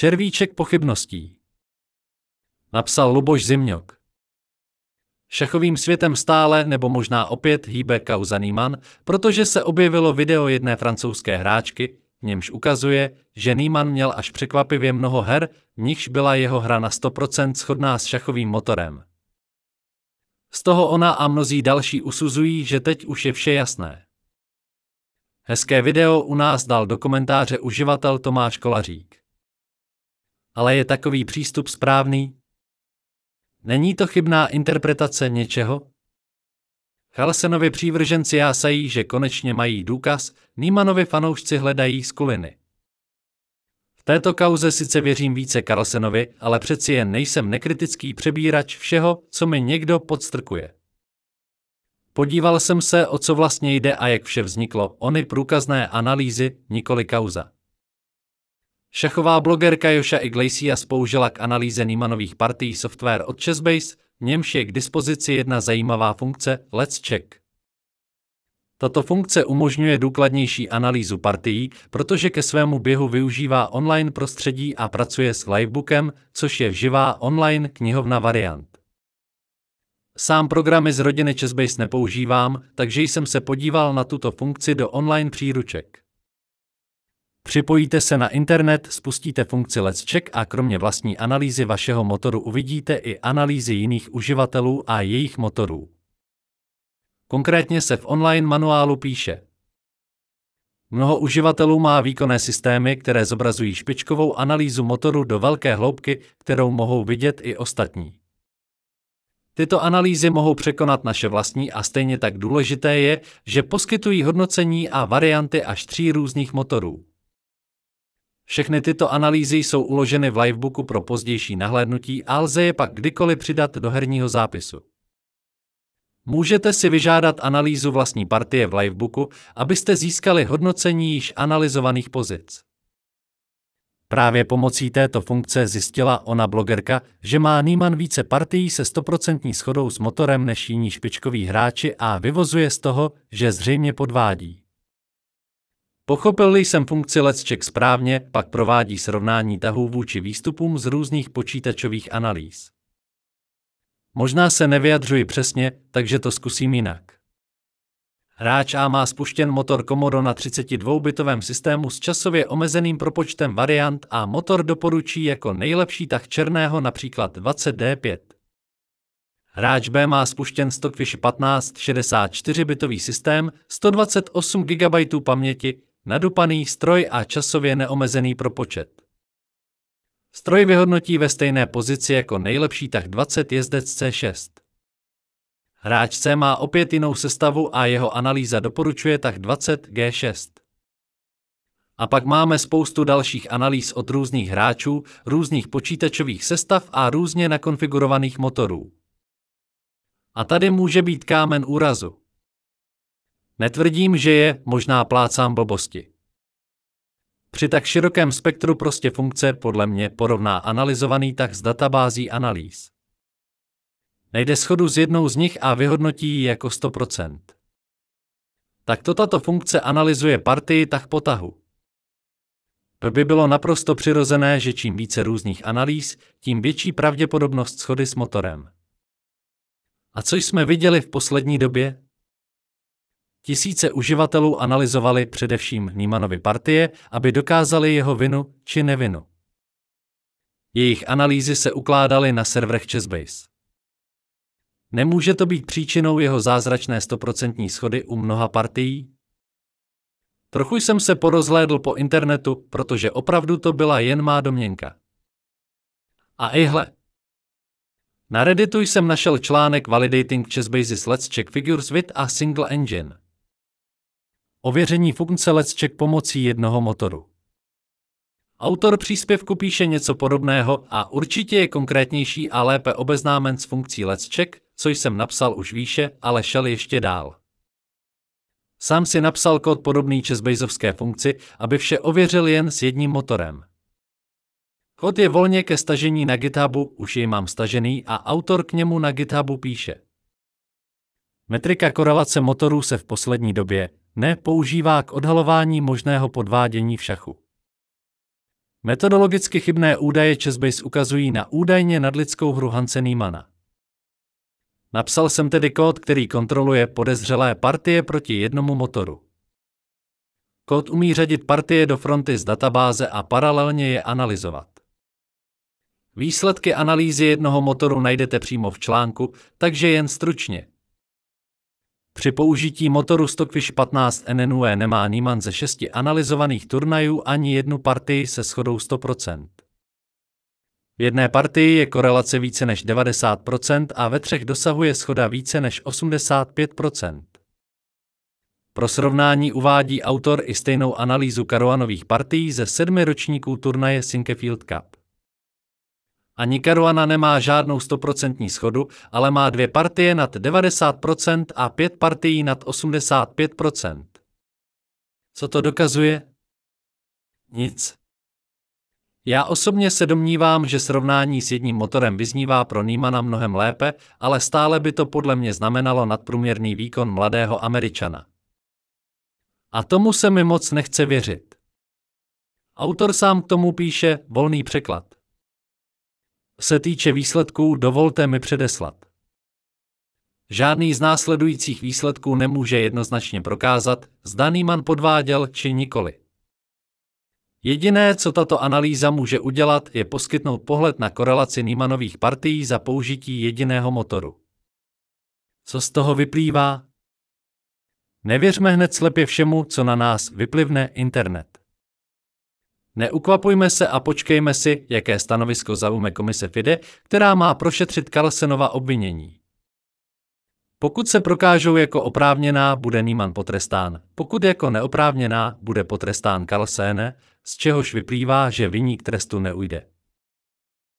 Červíček pochybností. Napsal Luboš Zimňok. Šachovým světem stále nebo možná opět hýbe kauza Nýman, protože se objevilo video jedné francouzské hráčky, v němž ukazuje, že Nýman měl až překvapivě mnoho her, v nichž byla jeho hra na 100% shodná s šachovým motorem. Z toho ona a mnozí další usuzují, že teď už je vše jasné. Hezké video u nás dal do komentáře uživatel Tomáš Kolařík. Ale je takový přístup správný? Není to chybná interpretace něčeho? Carlsenovi přívrženci jásají, že konečně mají důkaz, Nýmanovi fanoušci hledají skuliny. V této kauze sice věřím více Carlsenovi, ale přeci jen nejsem nekritický přebírač všeho, co mi někdo podstrkuje. Podíval jsem se, o co vlastně jde a jak vše vzniklo, ony průkazné analýzy, nikoli kauza. Šachová blogerka Joša Iglesias použila k analýze Nýmanových partií software od Chessbase, v němž je k dispozici jedna zajímavá funkce Let's Check. Tato funkce umožňuje důkladnější analýzu partií, protože ke svému běhu využívá online prostředí a pracuje s livebookem, což je živá online knihovna variant. Sám programy z rodiny Chessbase nepoužívám, takže jsem se podíval na tuto funkci do online příruček. Připojíte se na internet, spustíte funkci Let's Check a kromě vlastní analýzy vašeho motoru uvidíte i analýzy jiných uživatelů a jejich motorů. Konkrétně se v online manuálu píše. Mnoho uživatelů má výkonné systémy, které zobrazují špičkovou analýzu motoru do velké hloubky, kterou mohou vidět i ostatní. Tyto analýzy mohou překonat naše vlastní a stejně tak důležité je, že poskytují hodnocení a varianty až tří různých motorů. Všechny tyto analýzy jsou uloženy v livebooku pro pozdější nahlédnutí a lze je pak kdykoliv přidat do herního zápisu. Můžete si vyžádat analýzu vlastní partie v livebooku, abyste získali hodnocení již analyzovaných pozic. Právě pomocí této funkce zjistila ona blogerka, že má Nýman více partií se 100% schodou s motorem než jiní špičkoví hráči a vyvozuje z toho, že zřejmě podvádí. Pochopil-li jsem funkci Let's Check správně, pak provádí srovnání tahů vůči výstupům z různých počítačových analýz. Možná se nevyjadřuji přesně, takže to zkusím jinak. Hráč A má spuštěn motor Commodore na 32-bitovém systému s časově omezeným propočtem variant a motor doporučí jako nejlepší tah černého například 20D5. Hráč B má spuštěn Stockfish 15 64-bitový systém, 128 GB paměti, nadupaný stroj a časově neomezený propočet. Stroj vyhodnotí ve stejné pozici jako nejlepší tah 20 jezdec C6. Hráč C má opět jinou sestavu a jeho analýza doporučuje tah 20 G6. A pak máme spoustu dalších analýz od různých hráčů, různých počítačových sestav a různě nakonfigurovaných motorů. A tady může být kámen úrazu. Netvrdím, že je, možná plácám blbosti. Při tak širokém spektru prostě funkce podle mě porovná analyzovaný tak s databází analýz. Nejde schodu s jednou z nich a vyhodnotí ji jako 100%. Takto tato funkce analyzuje partii tak po tahu. To by bylo naprosto přirozené, že čím více různých analýz, tím větší pravděpodobnost schody s motorem. A co jsme viděli v poslední době? Tisíce uživatelů analyzovali především Nýmanovy partie, aby dokázali jeho vinu či nevinu. Jejich analýzy se ukládaly na serverech Chessbase. Nemůže to být příčinou jeho zázračné stoprocentní schody u mnoha partií? Trochu jsem se porozhlédl po internetu, protože opravdu to byla jen má domněnka. A ejhle. Na Redditu jsem našel článek Validating Chessbase's Let's Check Figures with a Single Engine. Ověření funkce Check pomocí jednoho motoru. Autor příspěvku píše něco podobného a určitě je konkrétnější a lépe obeznámen s funkcí Check, co jsem napsal už výše, ale šel ještě dál. Sám si napsal kód podobný Chessbaseovské funkci, aby vše ověřil jen s jedním motorem. Kód je volně ke stažení na GitHubu, už jej mám stažený a autor k němu na GitHubu píše. Metrika korelace motorů se v poslední době, ne používá k odhalování možného podvádění v šachu. Metodologicky chybné údaje Chessbase ukazují na údajně nadlidskou hru Hanse Niemana. Napsal jsem tedy kód, který kontroluje podezřelé partie proti jednomu motoru. Kód umí řadit partie do fronty z databáze a paralelně je analyzovat. Výsledky analýzy jednoho motoru najdete přímo v článku, takže jen stručně. Při použití motoru Stockfish 15 NNUE nemá Niemann ze šesti analyzovaných turnajů ani jednu partii se schodou 100%. V jedné partii je korelace více než 90% a ve třech dosahuje schoda více než 85%. Pro srovnání uvádí autor i stejnou analýzu karuanových partií ze sedmi ročníků turnaje Sinkefield Cup. Ani Caruana nemá žádnou 100% schodu, ale má dvě partie nad 90% a pět partií nad 85%. Co to dokazuje? Nic. Já osobně se domnívám, že srovnání s jedním motorem vyznívá pro Nýmana mnohem lépe, ale stále by to podle mě znamenalo nadprůměrný výkon mladého Američana. A tomu se mi moc nechce věřit. Autor sám k tomu píše volný překlad. Se týče výsledků, dovolte mi předeslat. Žádný z následujících výsledků nemůže jednoznačně prokázat, zda Nýman podváděl či nikoli. Jediné, co tato analýza může udělat, je poskytnout pohled na korelaci Nýmanových partií za použití jediného motoru. Co z toho vyplývá? Nevěřme hned slepě všemu, co na nás vyplivne internet. Neukvapujme se a počkejme si, jaké stanovisko zaujme komise FIDE, která má prošetřit Carlsenova obvinění. Pokud se prokážou jako oprávněná, bude Niemann potrestán. Pokud jako neoprávněná, bude potrestán Carlsene, z čehož vyplývá, že viník trestu neujde.